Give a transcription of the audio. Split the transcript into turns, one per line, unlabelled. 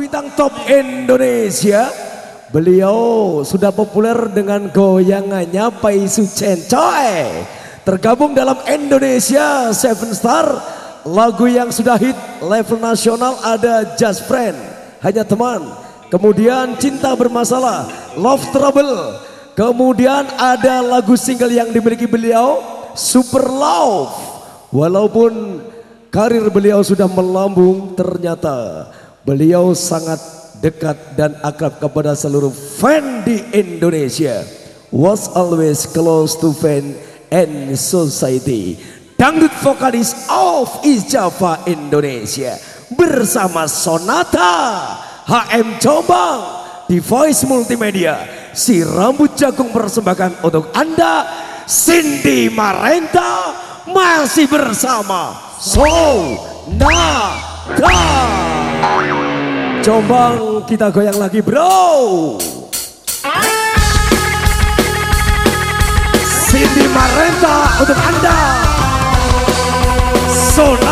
bintang top Indonesia. Beliau sudah populer dengan goyangannya Pai Sucen Coy. Tergabung dalam Indonesia Seven Star. Lagu yang sudah hit level nasional ada Just Friend, Hanya Teman. Kemudian Cinta Bermasalah, Love Trouble. Kemudian ada lagu single yang dimiliki beliau, Super Love. Walaupun karir beliau sudah melambung, ternyata beliau sangat dekat dan akrab kepada seluruh fan di Indonesia. Was always close to fan and society. Dangdut vokalis of East Java Indonesia bersama Sonata HM Jombang di Voice Multimedia si rambut jagung persembahkan untuk Anda Cindy Marenta masih bersama Sonata Jombang kita goyang lagi bro. Cindy Marenta untuk Anda. Sonata